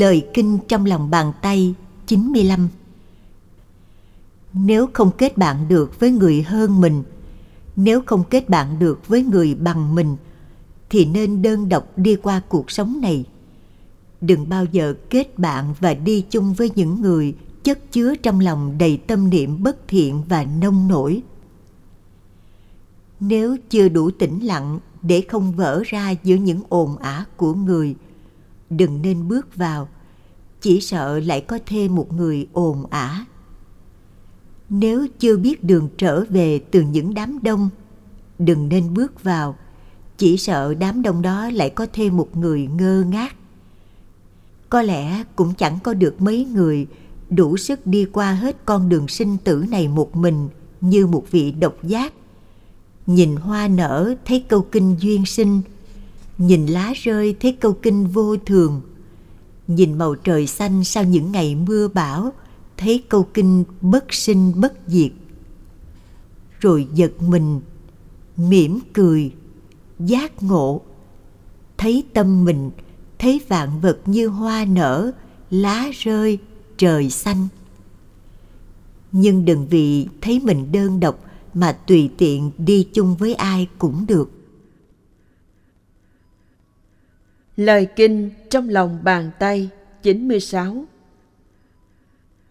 Lời kinh trong lòng bàn tay 95 Nếu không kết bạn được với người hơn mình, nếu không kết bạn được với người bằng mình, thì nên đơn độc đi qua cuộc sống này. Đừng bao giờ kết bạn và đi chung với những người chất chứa trong lòng đầy tâm niệm bất thiện và nông nổi. Nếu chưa đủ tĩnh lặng để không vỡ ra giữa những ồn ả của người – đừng nên bước vào chỉ sợ lại có thêm một người ồn ả. Nếu chưa biết đường trở về từ những đám đông, đừng nên bước vào. Chỉ sợ đám đông đó lại có thêm một người ngơ ngác. Có lẽ cũng chẳng có được mấy người đủ sức đi qua hết con đường sinh tử này một mình như một vị độc giác. Nhìn hoa nở thấy câu kinh duyên sinh, nhìn lá rơi thấy câu kinh vô thường nhìn màu trời xanh sau những ngày mưa bão, thấy câu kinh bất sinh bất diệt. Rồi giật mình, mỉm cười, giác ngộ. Thấy tâm mình, thấy vạn vật như hoa nở, lá rơi, trời xanh. Nhưng đừng vì thấy mình đơn độc mà tùy tiện đi chung với ai cũng được. Lời kinh trong lòng bàn tay 96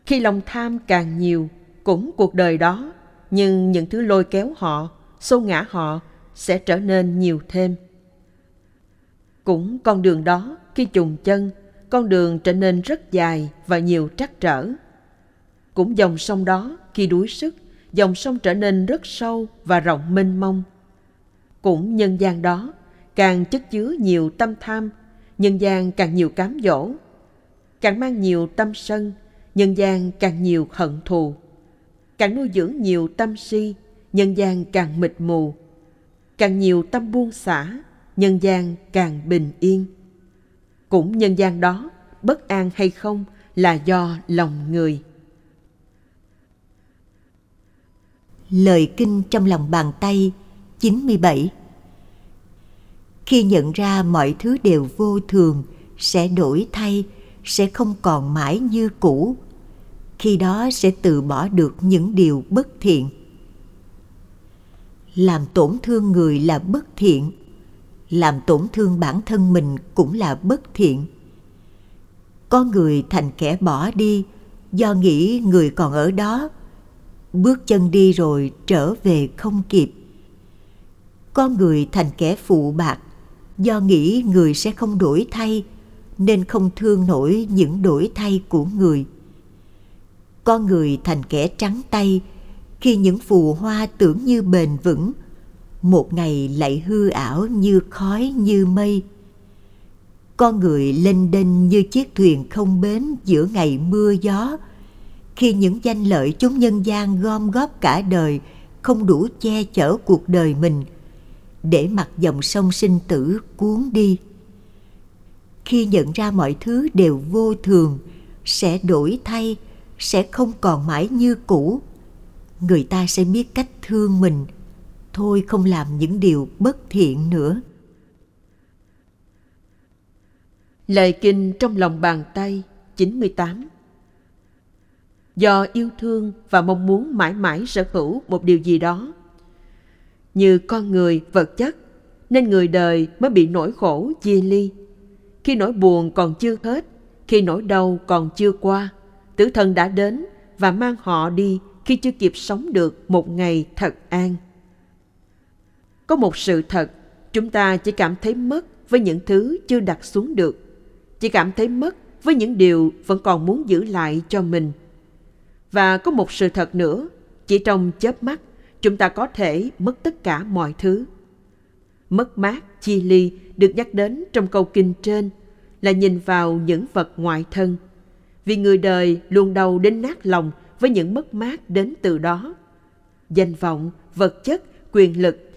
Khi lòng tham càng nhiều, cũng cuộc đời đó, nhưng những thứ lôi kéo họ, xô ngã họ sẽ trở nên nhiều thêm. Cũng con đường đó, khi trùng chân, con đường trở nên rất dài và nhiều trắc trở. Cũng dòng sông đó, khi đuối sức, dòng sông trở nên rất sâu và rộng mênh mông. Cũng nhân gian đó, càng chất chứa nhiều tâm tham, nhân gian càng nhiều cám dỗ. Càng mang nhiều tâm sân, nhân gian càng nhiều hận thù. Càng nuôi dưỡng nhiều tâm si, nhân gian càng mịt mù. Càng nhiều tâm buông xả, nhân gian càng bình yên. Cũng nhân gian đó, bất an hay không là do lòng người. Lời kinh trong lòng bàn tay 97 khi nhận ra mọi thứ đều vô thường, sẽ đổi thay, sẽ không còn mãi như cũ. Khi đó sẽ từ bỏ được những điều bất thiện. Làm tổn thương người là bất thiện, làm tổn thương bản thân mình cũng là bất thiện. Có người thành kẻ bỏ đi, do nghĩ người còn ở đó, bước chân đi rồi trở về không kịp. Có người thành kẻ phụ bạc do nghĩ người sẽ không đổi thay, nên không thương nổi những đổi thay của người. Con người thành kẻ trắng tay, khi những phù hoa tưởng như bền vững, một ngày lại hư ảo như khói như mây. Con người lên đênh như chiếc thuyền không bến giữa ngày mưa gió, khi những danh lợi chúng nhân gian gom góp cả đời, không đủ che chở cuộc đời mình để mặc dòng sông sinh tử cuốn đi. Khi nhận ra mọi thứ đều vô thường, sẽ đổi thay, sẽ không còn mãi như cũ. Người ta sẽ biết cách thương mình. Thôi không làm những điều bất thiện nữa. Lời kinh trong lòng bàn tay 98 Do yêu thương và mong muốn mãi mãi sở hữu một điều gì đó như con người, vật chất, nên người đời mới bị nỗi khổ chia ly. Khi nỗi buồn còn chưa hết, khi nỗi đau còn chưa qua, tử thần đã đến và mang họ đi khi chưa kịp sống được một ngày thật an. Có một sự thật, chúng ta chỉ cảm thấy mất với những thứ chưa đặt xuống được. Chỉ cảm thấy mất với những điều vẫn còn muốn giữ lại cho mình. Và có một sự thật nữa, chỉ trong chớp mắt chúng ta có thể mất tất cả mọi thứ. Mất mát, chi ly được nhắc đến trong câu kinh trên là nhìn vào những vật ngoại thân. Vì người đời luôn đau đến nát lòng với những mất mát đến từ đó. Danh vọng, vật chất, quyền lực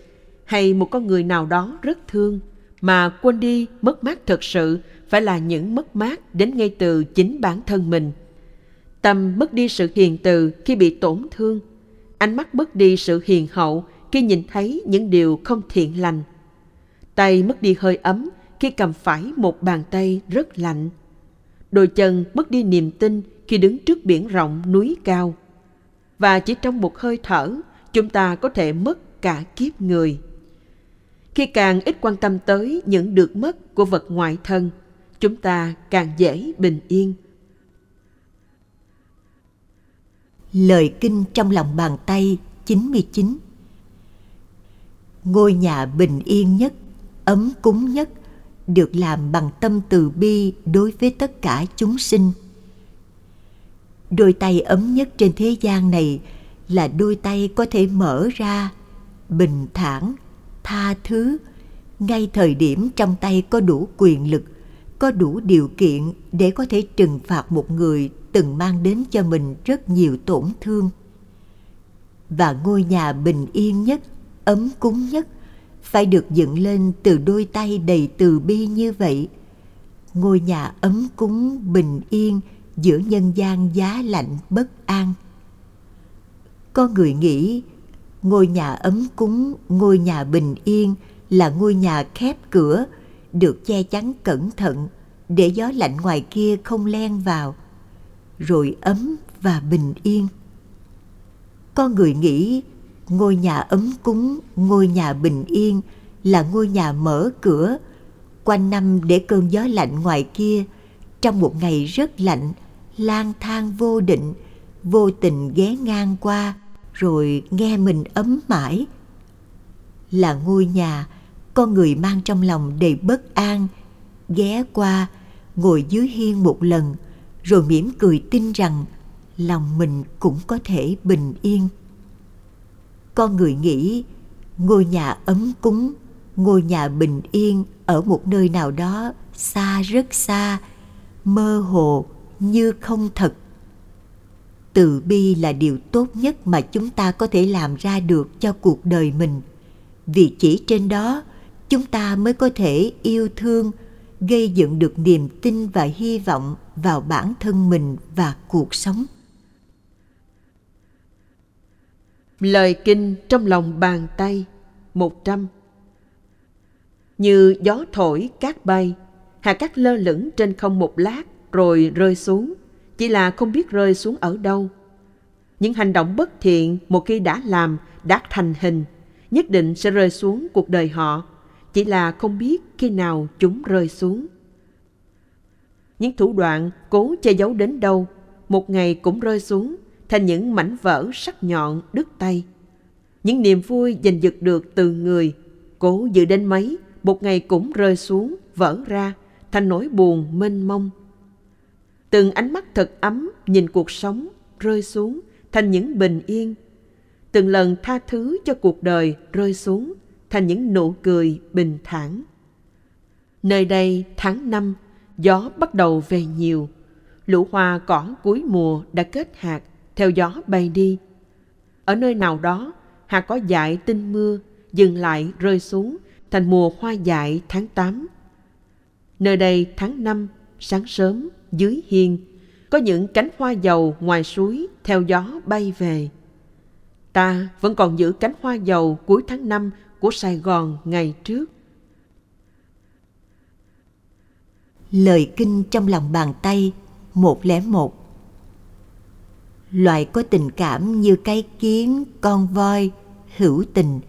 hay một con người nào đó rất thương mà quên đi mất mát thật sự phải là những mất mát đến ngay từ chính bản thân mình. Tâm mất đi sự hiền từ khi bị tổn thương – ánh mắt mất đi sự hiền hậu khi nhìn thấy những điều không thiện lành. Tay mất đi hơi ấm khi cầm phải một bàn tay rất lạnh. đôi chân mất đi niềm tin khi đứng trước biển rộng núi cao và chỉ trong một hơi thở, chúng ta có thể mất cả kiếp người khi càng ít quan tâm tới những được mất của vật ngoại thân, chúng ta càng dễ bình yên Lời kinh trong lòng bàn tay 99 Ngôi nhà bình yên nhất, ấm cúng nhất được làm bằng tâm từ bi đối với tất cả chúng sinh. Đôi tay ấm nhất trên thế gian này là đôi tay có thể mở ra, bình thản, tha thứ, ngay thời điểm trong tay có đủ quyền lực, có đủ điều kiện để có thể trừng phạt một người từng mang đến cho mình rất nhiều tổn thương. Và ngôi nhà bình yên nhất, ấm cúng nhất – phải được dựng lên từ đôi tay đầy từ bi như vậy. Ngôi nhà ấm cúng bình yên giữa nhân gian giá lạnh bất an. Có người nghĩ ngôi nhà ấm cúng ngôi nhà bình yên là ngôi nhà khép cửa được che chắn cẩn thận để gió lạnh ngoài kia không len vào rồi ấm và bình yên. Con người nghĩ ngôi nhà ấm cúng, ngôi nhà bình yên là ngôi nhà mở cửa. Quanh năm để cơn gió lạnh ngoài kia, trong một ngày rất lạnh, lang thang vô định, vô tình ghé ngang qua, rồi nghe mình ấm mãi. Là ngôi nhà con người mang trong lòng đầy bất an, ghé qua, ngồi dưới hiên một lần rồi mỉm cười tin rằng lòng mình cũng có thể bình yên. Con người nghĩ ngôi nhà ấm cúng, ngôi nhà bình yên ở một nơi nào đó xa rất xa, mơ hồ như không thật. Từ bi là điều tốt nhất mà chúng ta có thể làm ra được cho cuộc đời mình. Vì chỉ trên đó, chúng ta mới có thể yêu thương gây dựng được niềm tin và hy vọng vào bản thân mình và cuộc sống. Lời kinh trong lòng bàn tay một trăm. Như gió thổi cát bay, hạt cát lơ lửng trên không một lát rồi rơi xuống, chỉ là không biết rơi xuống ở đâu. Những hành động bất thiện một khi đã làm, đã thành hình, nhất định sẽ rơi xuống cuộc đời họ, chỉ là không biết khi nào chúng rơi xuống. Những thủ đoạn cố che giấu đến đâu, một ngày cũng rơi xuống, thành những mảnh vỡ sắc nhọn đứt tay. Những niềm vui giành giật được từ người, cố giữ đến mấy, một ngày cũng rơi xuống, vỡ ra, thành nỗi buồn mênh mông. Từng ánh mắt thật ấm nhìn cuộc sống rơi xuống thành những bình yên. Từng lần tha thứ cho cuộc đời rơi xuống thành những nụ cười bình thản. Nơi đây tháng năm, gió bắt đầu về nhiều. Lũ hoa cỏ cuối mùa đã kết hạt, theo gió bay đi. Ở nơi nào đó, hạt có dại tinh mưa, dừng lại rơi xuống thành mùa hoa dại tháng 8. Nơi đây tháng 5, sáng sớm, dưới hiên, có những cánh hoa dầu ngoài suối theo gió bay về. Ta vẫn còn giữ cánh hoa dầu cuối tháng 5 của Sài Gòn ngày trước. Lời kinh trong lòng bàn tay 101 loài có tình cảm như cái kiến, con voi, hữu tình,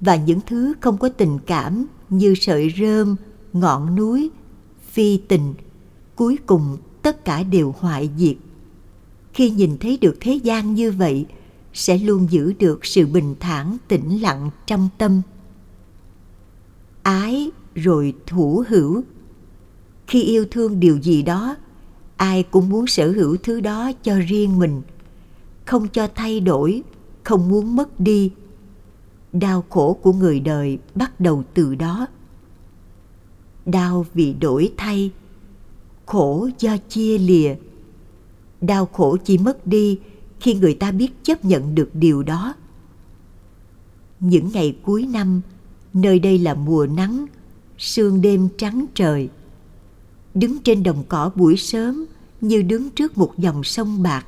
và những thứ không có tình cảm như sợi rơm, ngọn núi, phi tình, cuối cùng tất cả đều hoại diệt khi nhìn thấy được thế gian như vậy sẽ luôn giữ được sự bình thản, tĩnh lặng trong tâm. Ái rồi thủ hữu. Khi yêu thương điều gì đó, ai cũng muốn sở hữu thứ đó cho riêng mình. Không cho thay đổi, không muốn mất đi. Đau khổ của người đời bắt đầu từ đó. Đau vì đổi thay, khổ do chia lìa. Đau khổ chỉ mất đi khi người ta biết chấp nhận được điều đó. Những ngày cuối năm, nơi đây là mùa nắng, sương đêm trắng trời. Đứng trên đồng cỏ buổi sớm như đứng trước một dòng sông bạc.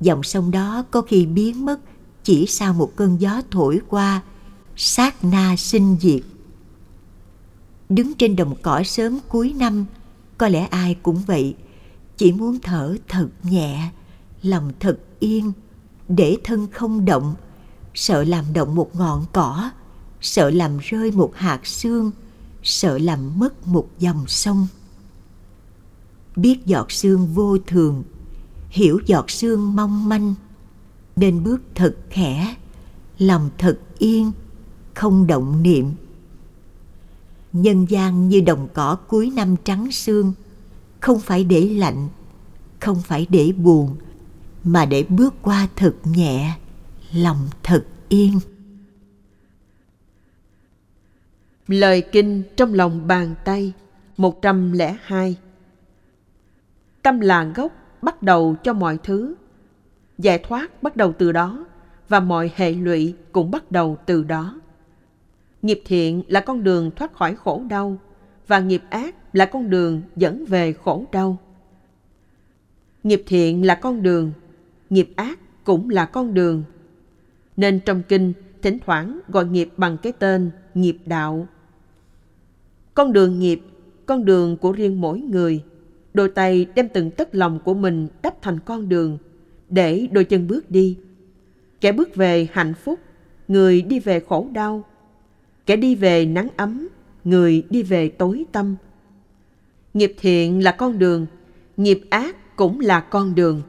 Dòng sông đó có khi biến mất chỉ sau một cơn gió thổi qua, sát na sinh diệt. Đứng trên đồng cỏ sớm cuối năm, có lẽ ai cũng vậy, chỉ muốn thở thật nhẹ lòng thật yên, để thân không động, sợ làm động một ngọn cỏ, sợ làm rơi một hạt sương sợ làm mất một dòng sông. Biết giọt sương vô thường, hiểu giọt sương mong manh, nên bước thật khẽ, lòng thật yên, không động niệm. Nhân gian như đồng cỏ cuối năm trắng sương không phải để lạnh, không phải để buồn mà để bước qua thật nhẹ lòng thật yên Lời kinh trong lòng bàn tay 102 Tâm là gốc bắt đầu cho mọi thứ. Giải thoát bắt đầu từ đó và mọi hệ lụy cũng bắt đầu từ đó. Nghiệp thiện là con đường thoát khỏi khổ đau và nghiệp ác là con đường dẫn về khổ đau. Nghiệp thiện là con đường, nghiệp ác cũng là con đường. Nên trong kinh thỉnh thoảng gọi nghiệp bằng cái tên nghiệp đạo. Con đường nghiệp, con đường của riêng mỗi người. Đôi tay đem từng tấc lòng của mình đắp thành con đường, để đôi chân bước đi. Kẻ bước về hạnh phúc, người đi về khổ đau. Kẻ đi về nắng ấm, người đi về tối tâm. Nghiệp thiện là con đường, nghiệp ác cũng là con đường.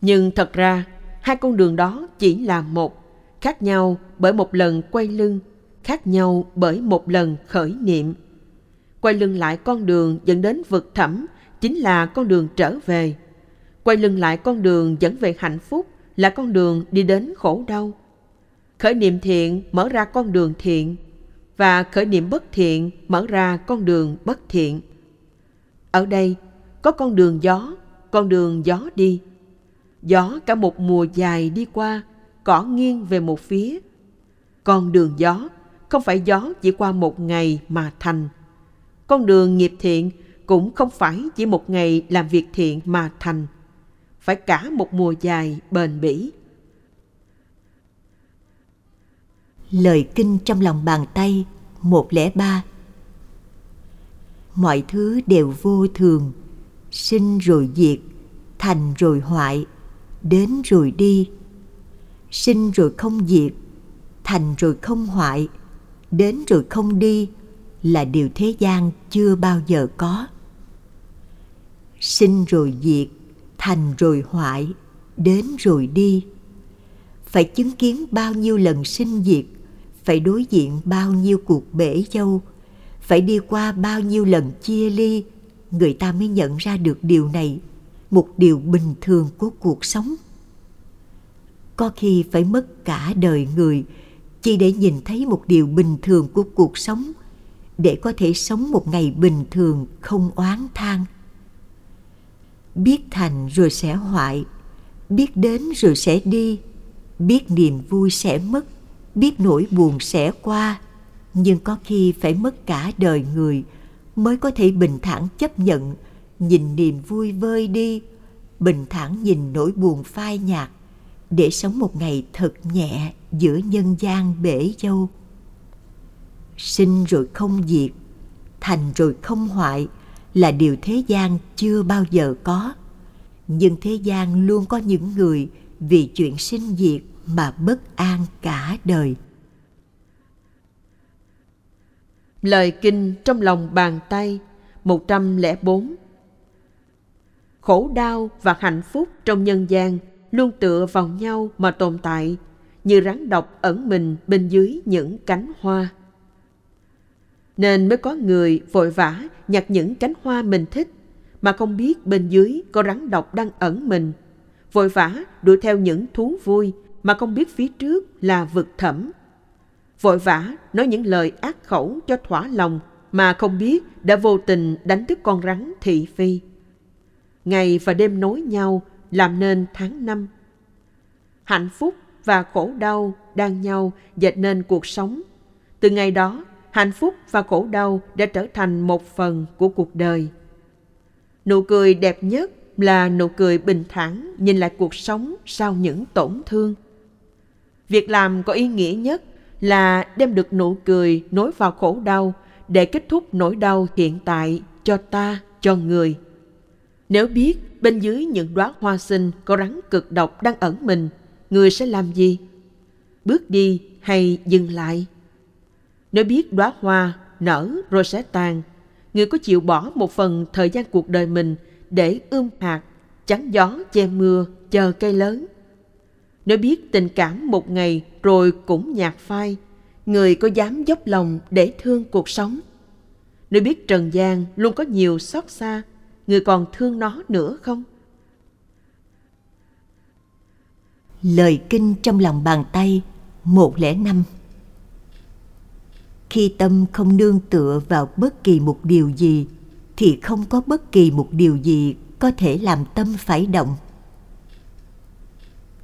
Nhưng thật ra, hai con đường đó chỉ là một, khác nhau bởi một lần quay lưng, khác nhau bởi một lần khởi niệm. Quay lưng lại con đường dẫn đến vực thẳm chính là con đường trở về. Quay lưng lại con đường dẫn về hạnh phúc là con đường đi đến khổ đau. Khởi niệm thiện mở ra con đường thiện và khởi niệm bất thiện mở ra con đường bất thiện. Ở đây có con đường gió, con đường gió đi. Gió cả một mùa dài đi qua, cỏ nghiêng về một phía. Con đường gió không phải gió chỉ qua một ngày mà thành. Con đường nghiệp thiện cũng không phải chỉ một ngày làm việc thiện mà thành. Phải cả một mùa dài bền bỉ. Lời kinh trong lòng bàn tay 103 Mọi thứ đều vô thường, sinh rồi diệt, thành rồi hoại, đến rồi đi. Sinh rồi không diệt, thành rồi không hoại, đến rồi không đi là điều thế gian chưa bao giờ có. Sinh rồi diệt, thành rồi hoại, đến rồi đi. Phải chứng kiến bao nhiêu lần sinh diệt, phải đối diện bao nhiêu cuộc bể dâu, phải đi qua bao nhiêu lần chia ly, người ta mới nhận ra được điều này, một điều bình thường của cuộc sống. Có khi phải mất cả đời người chỉ để nhìn thấy một điều bình thường của cuộc sống để có thể sống một ngày bình thường không oán than biết thành rồi sẽ hoại, biết đến rồi sẽ đi, biết niềm vui sẽ mất, biết nỗi buồn sẽ qua nhưng có khi phải mất cả đời người mới có thể bình thản chấp nhận nhìn niềm vui vơi đi, bình thản nhìn nỗi buồn phai nhạt, để sống một ngày thật nhẹ giữa nhân gian bể dâu. Sinh rồi không diệt, thành rồi không hoại là điều thế gian chưa bao giờ có. Nhưng thế gian luôn có những người vì chuyện sinh diệt mà bất an cả đời. Lời kinh trong lòng bàn tay 104 Khổ đau và hạnh phúc trong nhân gian luôn tựa vào nhau mà tồn tại, như rắn độc ẩn mình bên dưới những cánh hoa. Nên mới có người vội vã nhặt những cánh hoa mình thích mà không biết bên dưới có rắn độc đang ẩn mình. Vội vã đuổi theo những thú vui mà không biết phía trước là vực thẳm. Vội vã nói những lời ác khẩu cho thỏa lòng mà không biết đã vô tình đánh thức con rắn thị phi. Ngày và đêm nối nhau làm nên tháng năm. Hạnh phúc và khổ đau đang nhau dệt nên cuộc sống. Từ ngày đó, hạnh phúc và khổ đau đã trở thành một phần của cuộc đời. Nụ cười đẹp nhất là nụ cười bình thản nhìn lại cuộc sống sau những tổn thương. Việc làm có ý nghĩa nhất là đem được nụ cười nối vào khổ đau để kết thúc nỗi đau hiện tại cho ta, cho cho người. Nếu biết bên dưới những đóa hoa sinh có rắn cực độc đang ẩn mình, người sẽ làm gì? Bước đi hay dừng lại? Nếu biết đóa hoa nở rồi sẽ tàn, người có chịu bỏ một phần thời gian cuộc đời mình để ươm hạt, chắn gió che mưa, chờ cây lớn? Nếu biết tình cảm một ngày rồi cũng nhạt phai, người có dám dốc lòng để thương cuộc sống? Nếu biết trần gian luôn có nhiều xót xa, người còn thương nó nữa không? Lời kinh trong lòng bàn tay 105 Khi tâm không nương tựa vào bất kỳ một điều gì, thì không có bất kỳ một điều gì có thể làm tâm phải động.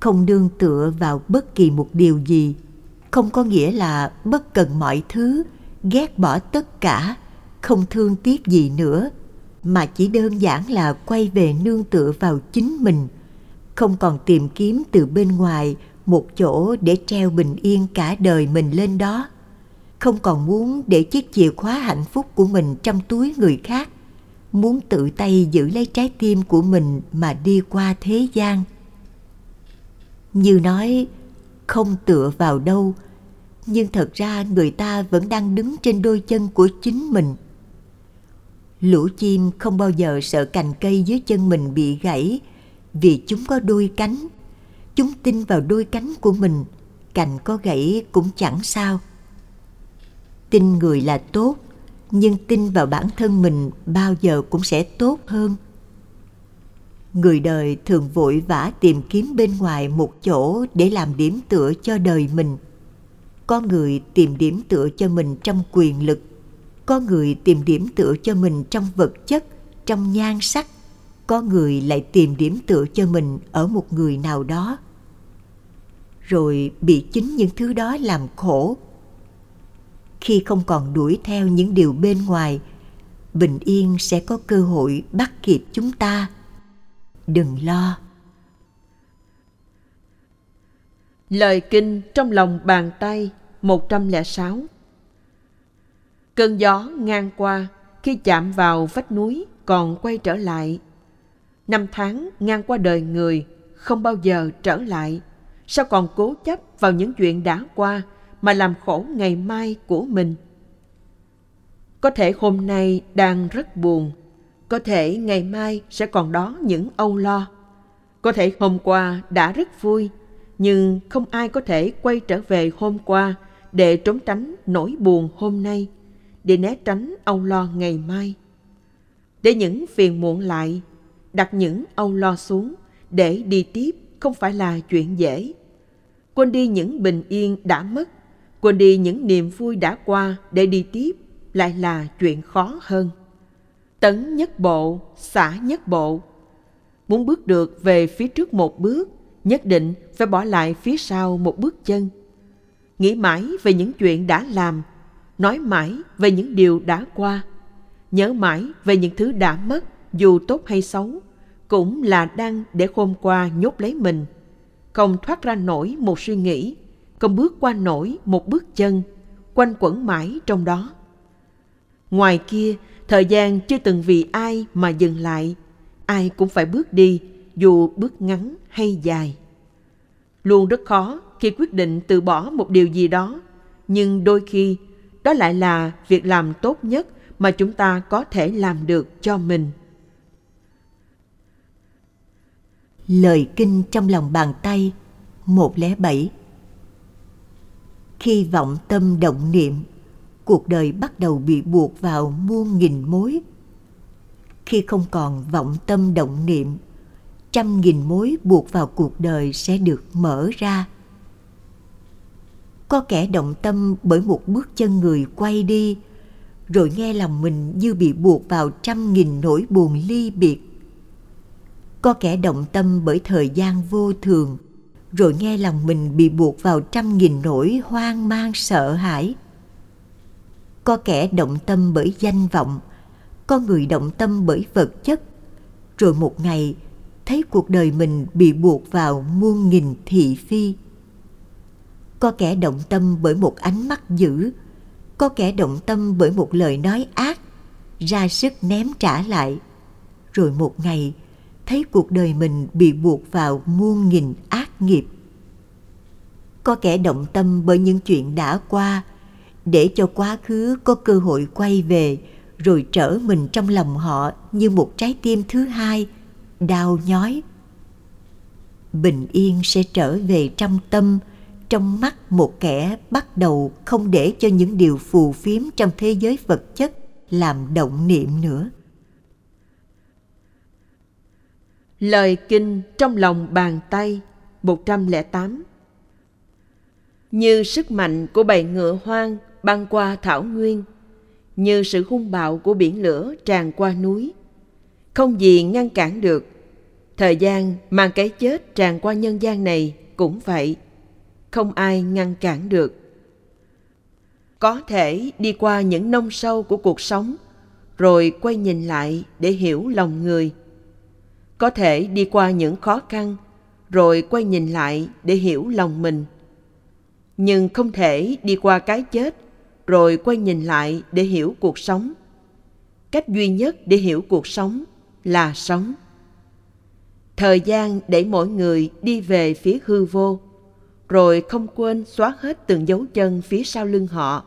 Không nương tựa vào bất kỳ một điều gì, không có nghĩa là bất cần mọi thứ, ghét bỏ tất cả, không thương tiếc gì nữa, mà chỉ đơn giản là quay về nương tựa vào chính mình, không còn tìm kiếm từ bên ngoài một chỗ để treo bình yên cả đời mình lên đó. Không còn muốn để chiếc chìa khóa hạnh phúc của mình trong túi người khác. Muốn tự tay giữ lấy trái tim của mình mà đi qua thế gian. Như nói không tựa vào đâu. Nhưng thật ra người ta vẫn đang đứng trên đôi chân của chính mình lũ chim không bao giờ sợ cành cây dưới chân mình bị gãy, vì chúng có đôi cánh. Chúng tin vào đôi cánh của mình, cành có gãy cũng chẳng sao. Tin người là tốt, nhưng tin vào bản thân mình bao giờ cũng sẽ tốt hơn. Người đời thường vội vã tìm kiếm bên ngoài một chỗ để làm điểm tựa cho đời mình. Có người tìm điểm tựa cho mình trong quyền lực có người tìm điểm tựa cho mình trong vật chất, trong nhan sắc. Có người lại tìm điểm tựa cho mình ở một người nào đó. Rồi bị chính những thứ đó làm khổ. Khi không còn đuổi theo những điều bên ngoài, bình yên sẽ có cơ hội bắt kịp chúng ta. Đừng lo. Lời kinh trong lòng bàn tay 106 Cơn gió ngang qua, khi chạm vào vách núi còn quay trở lại. Năm tháng ngang qua đời người, không bao giờ trở lại. Sao còn cố chấp vào những chuyện đã qua mà làm khổ ngày mai của mình? Có thể hôm nay đang rất buồn, có thể ngày mai sẽ còn đó những âu lo. Có thể hôm qua đã rất vui, nhưng không ai có thể quay trở về hôm qua để trốn tránh nỗi buồn hôm nay để né tránh âu lo ngày mai để những phiền muộn lại đặt những âu lo xuống để đi tiếp không phải là chuyện dễ. Quên đi những bình yên đã mất, quên đi những niềm vui đã qua để đi tiếp lại là chuyện khó hơn. Tấn nhất bộ, xả nhất bộ. Muốn bước được về phía trước một bước, nhất định phải bỏ lại phía sau một bước chân. Nghĩ mãi về những chuyện đã làm, nói mãi về những điều đã qua, nhớ mãi về những thứ đã mất dù tốt hay xấu cũng là đang để khôn qua nhốt lấy mình. Không thoát ra nổi một suy nghĩ không bước qua nổi một bước chân quanh quẩn mãi trong đó. Ngoài kia thời gian chưa từng vì ai mà dừng lại. Ai cũng phải bước đi dù bước ngắn hay dài. Luôn rất khó khi quyết định từ bỏ một điều gì đó nhưng đôi khi đó lại là việc làm tốt nhất mà chúng ta có thể làm được cho mình Lời kinh trong lòng bàn tay 107 Khi vọng tâm động niệm, cuộc đời bắt đầu bị buộc vào muôn nghìn mối. Khi không còn vọng tâm động niệm, trăm nghìn mối buộc vào cuộc đời sẽ được mở ra. Có kẻ động tâm bởi một bước chân người quay đi, rồi nghe lòng mình như bị buộc vào trăm nghìn nỗi buồn ly biệt. Có kẻ động tâm bởi thời gian vô thường rồi nghe lòng mình bị buộc vào trăm nghìn nỗi hoang mang sợ hãi. Có kẻ động tâm bởi danh vọng có người động tâm bởi vật chất rồi một ngày thấy cuộc đời mình bị buộc vào muôn nghìn thị phi có kẻ động tâm bởi một ánh mắt dữ. Có kẻ động tâm bởi một lời nói ác, ra sức ném trả lại. Rồi một ngày, thấy cuộc đời mình bị buộc vào muôn nghìn ác nghiệp. Có kẻ động tâm bởi những chuyện đã qua, để cho quá khứ có cơ hội quay về, rồi trở mình trong lòng họ như một trái tim thứ hai, đau nhói. Bình yên sẽ trở về trong tâm trong mắt một kẻ bắt đầu không để cho những điều phù phiếm trong thế giới vật chất làm động niệm nữa. Lời kinh trong lòng bàn tay 108 Như sức mạnh của bầy ngựa hoang băng qua thảo nguyên, Như sự hung bạo của biển lửa tràn qua núi. Không gì ngăn cản được, Thời gian mang cái chết tràn qua nhân gian này cũng vậy. Không ai ngăn cản được. Có thể đi qua những nông sâu của cuộc sống, Rồi quay nhìn lại để hiểu lòng người – có thể đi qua những khó khăn, rồi quay nhìn lại để hiểu lòng mình. Nhưng không thể đi qua cái chết, rồi quay nhìn lại để hiểu cuộc sống. Cách duy nhất để hiểu cuộc sống là sống. Thời gian để mỗi người đi về phía hư vô rồi không quên xóa hết từng dấu chân phía sau lưng họ.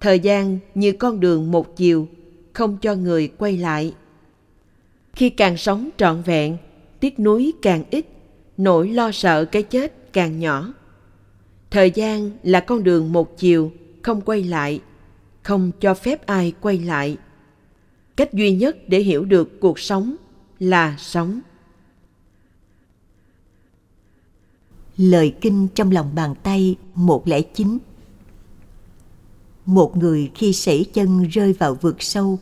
Thời gian như con đường một chiều, không cho người quay lại. Khi càng sống trọn vẹn, tiếc nuối càng ít, nỗi lo sợ cái chết càng nhỏ. Thời gian là con đường một chiều, không quay lại, không cho phép ai quay lại. Cách duy nhất để hiểu được cuộc sống là sống. Lời kinh trong lòng bàn tay 109 Một người khi sảy chân rơi vào vực sâu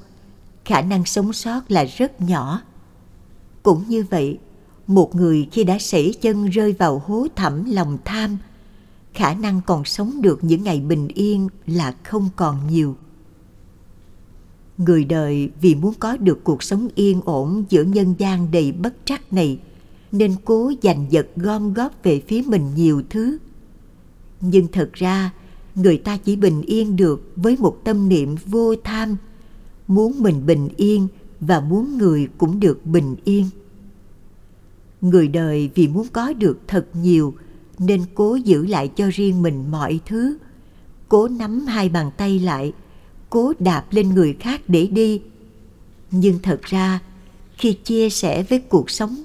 khả năng sống sót là rất nhỏ. Cũng như vậy, một người khi đã sảy chân rơi vào hố thẳm lòng tham, khả năng còn sống được những ngày bình yên là không còn nhiều. Người đời vì muốn có được cuộc sống yên ổn giữa nhân gian đầy bất trắc này, nên cố giành giật gom góp về phía mình nhiều thứ. Nhưng thật ra, người ta chỉ bình yên được với một tâm niệm vô tham, muốn mình bình yên và muốn người cũng được bình yên người đời vì muốn có được thật nhiều nên cố giữ lại cho riêng mình mọi thứ cố nắm hai bàn tay lại cố đạp lên người khác để đi nhưng thật ra khi chia sẻ với cuộc sống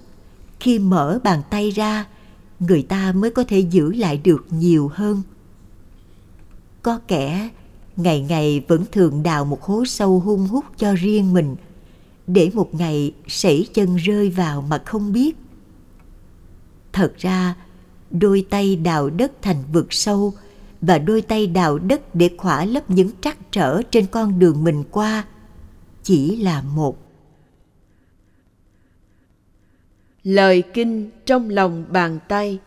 khi mở bàn tay ra, người ta mới có thể giữ lại được nhiều hơn. Có kẻ, ngày ngày vẫn thường đào một hố sâu hung hút cho riêng mình, để một ngày sẩy chân rơi vào mà không biết. Thật ra, đôi tay đào đất thành vực sâu và đôi tay đào đất để khỏa lấp những trắc trở trên con đường mình qua chỉ là một Lời kinh trong lòng bàn tay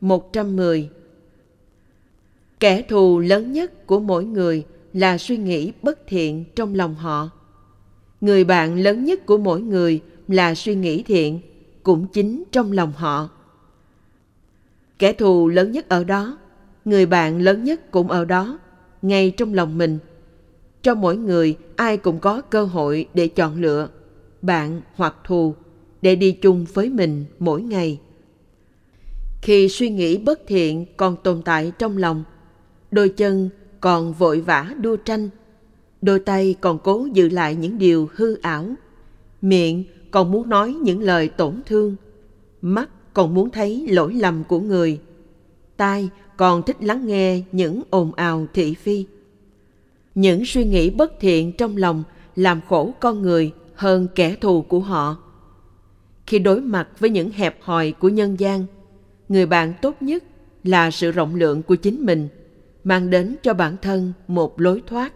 110 Kẻ thù lớn nhất của mỗi người là suy nghĩ bất thiện trong lòng họ. Người bạn lớn nhất của mỗi người là suy nghĩ thiện, cũng chính trong lòng họ. Kẻ thù lớn nhất ở đó, người bạn lớn nhất cũng ở đó, ngay trong lòng mình. Trong mỗi người, ai cũng có cơ hội để chọn lựa, bạn hoặc thù, để đi chung với mình mỗi ngày. Khi suy nghĩ bất thiện còn tồn tại trong lòng, đôi chân còn vội vã đua tranh đôi tay còn cố giữ lại những điều hư ảo. Miệng còn muốn nói những lời tổn thương mắt còn muốn thấy lỗi lầm của người tai còn thích lắng nghe những ồn ào thị phi. Những suy nghĩ bất thiện trong lòng làm khổ con người hơn kẻ thù của họ khi đối mặt với những hẹp hòi của nhân gian. Người bạn tốt nhất là sự rộng lượng của chính mình, mang đến cho bản thân một lối thoát.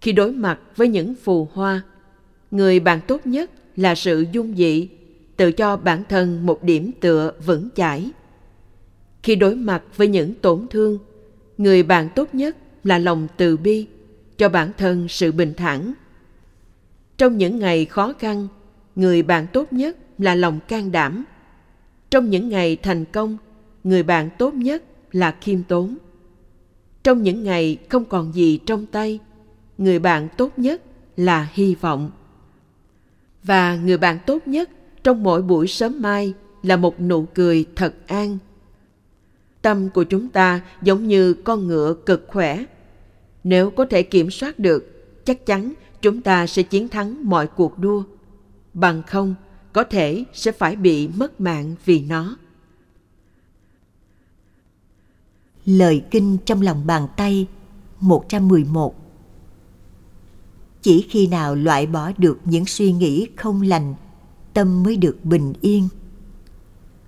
Khi đối mặt với những phù hoa, người bạn tốt nhất là sự dung dị, tự cho bản thân một điểm tựa vững chãi. Khi đối mặt với những tổn thương, người bạn tốt nhất là lòng từ bi, cho bản thân sự bình thản. Trong những ngày khó khăn người bạn tốt nhất là lòng can đảm. Trong những ngày thành công, người bạn tốt nhất là khiêm tốn. Trong những ngày không còn gì trong tay, người bạn tốt nhất là hy vọng. Và người bạn tốt nhất trong mỗi buổi sớm mai là một nụ cười thật an. Tâm của chúng ta giống như con ngựa cực khỏe. Nếu có thể kiểm soát được, chắc chắn chúng ta sẽ chiến thắng mọi cuộc đua bằng không có thể sẽ phải bị mất mạng vì nó Lời kinh trong lòng bàn tay 111 Chỉ khi nào loại bỏ được những suy nghĩ không lành, tâm mới được bình yên.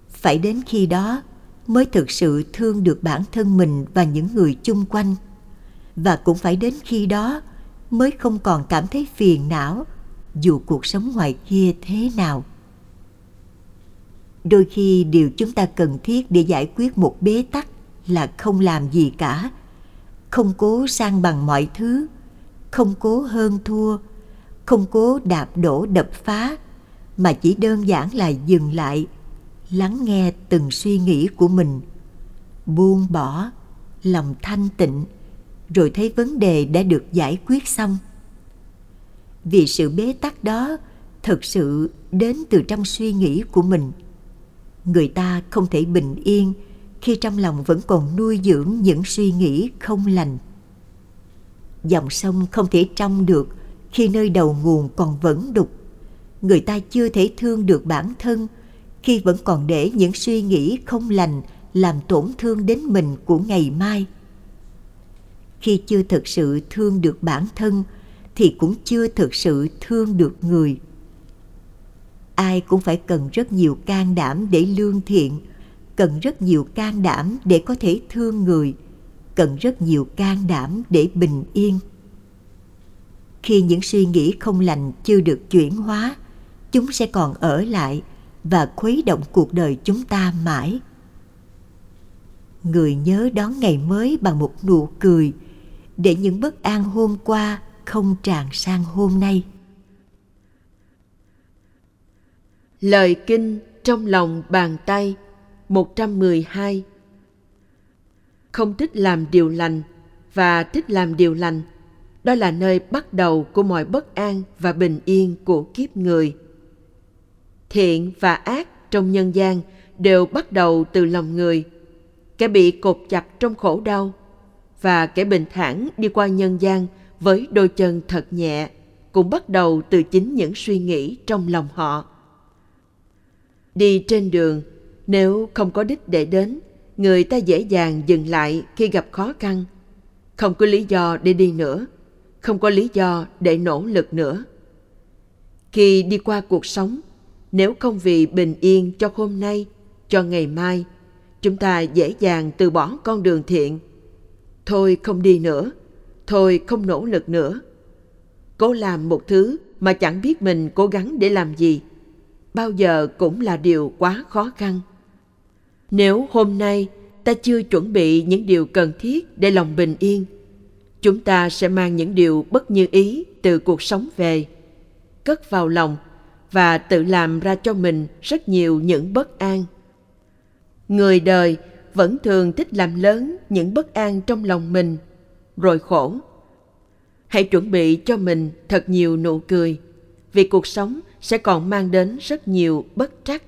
Phải đến khi đó mới thực sự thương được bản thân mình và những người chung quanh. Và cũng phải đến khi đó mới không còn cảm thấy phiền não dù cuộc sống ngoài kia thế nào. Đôi khi điều chúng ta cần thiết để giải quyết một bế tắc là không làm gì cả, không cố sang bằng mọi thứ, không cố hơn thua, không cố đạp đổ đập phá, mà chỉ đơn giản là dừng lại, lắng nghe từng suy nghĩ của mình, buông bỏ lòng thanh tịnh, rồi thấy vấn đề đã được giải quyết xong vì sự bế tắc đó thực sự đến từ trong suy nghĩ của mình. Người ta không thể bình yên khi trong lòng vẫn còn nuôi dưỡng những suy nghĩ không lành. Dòng sông không thể trong được khi nơi đầu nguồn còn vẫn đục. Người ta chưa thể thương được bản thân khi vẫn còn để những suy nghĩ không lành làm tổn thương đến mình của ngày mai. Khi chưa thực sự thương được bản thân thì cũng chưa thực sự thương được người. Ai cũng phải cần rất nhiều can đảm để lương thiện, cần rất nhiều can đảm để có thể thương người, cần rất nhiều can đảm để bình yên. Khi những suy nghĩ không lành chưa được chuyển hóa, chúng sẽ còn ở lại và khuấy động cuộc đời chúng ta mãi. Người nhớ đón ngày mới bằng một nụ cười để những bất an hôm qua không tràn sang hôm nay lời kinh trong lòng bàn tay 112 Không thích làm điều lành và thích làm điều lành, đó là nơi bắt đầu của mọi bất an và bình yên của kiếp người. Thiện và ác trong nhân gian đều bắt đầu từ lòng người. Kẻ bị cột chặt trong khổ đau và kẻ bình thản đi qua nhân gian với đôi chân thật nhẹ cũng bắt đầu từ chính những suy nghĩ trong lòng họ. Đi trên đường, nếu không có đích để đến, người ta dễ dàng dừng lại khi gặp khó khăn. Không có lý do để đi nữa, không có lý do để nỗ lực nữa. Khi đi qua cuộc sống, nếu không vì bình yên cho hôm nay, cho ngày mai, chúng ta dễ dàng từ bỏ con đường thiện. Thôi không đi nữa, thôi không nỗ lực nữa. Cố làm một thứ mà chẳng biết mình cố gắng để làm gì, bao giờ cũng là điều quá khó khăn. Nếu hôm nay ta chưa chuẩn bị những điều cần thiết để lòng bình yên chúng ta sẽ mang những điều bất như ý từ cuộc sống về cất vào lòng và tự làm ra cho mình rất nhiều những bất an. Người đời vẫn thường thích làm lớn những bất an trong lòng mình rồi khổ. Hãy chuẩn bị cho mình thật nhiều nụ cười, vì cuộc sống sẽ còn mang đến rất nhiều bất trắc.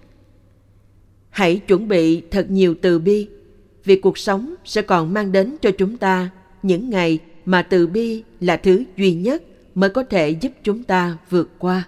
Hãy chuẩn bị thật nhiều từ bi, vì cuộc sống sẽ còn mang đến cho chúng ta những ngày mà từ bi là thứ duy nhất mới có thể giúp chúng ta vượt qua.